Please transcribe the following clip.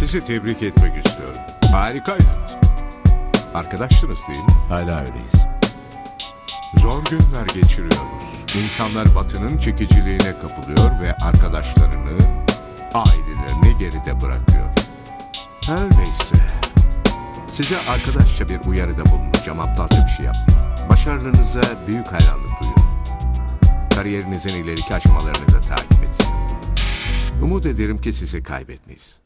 Sizi tebrik etmek istiyorum. Harikaydınız. Arkadaştınız değil mi? Hala öyleyiz. Zor günler geçiriyoruz. İnsanlar batının çekiciliğine kapılıyor ve arkadaşlarını, ailelerini geride bırakıyor. Her neyse. Size arkadaşça bir uyarıda bulunacağım. Aptalca bir şey yapmayın. Başarılarınıza büyük hayranlık duyuyorum. Kariyerinizin ileriki aşamalarını da takip edeceğim. Umut ederim ki sizi kaybetmeyiz.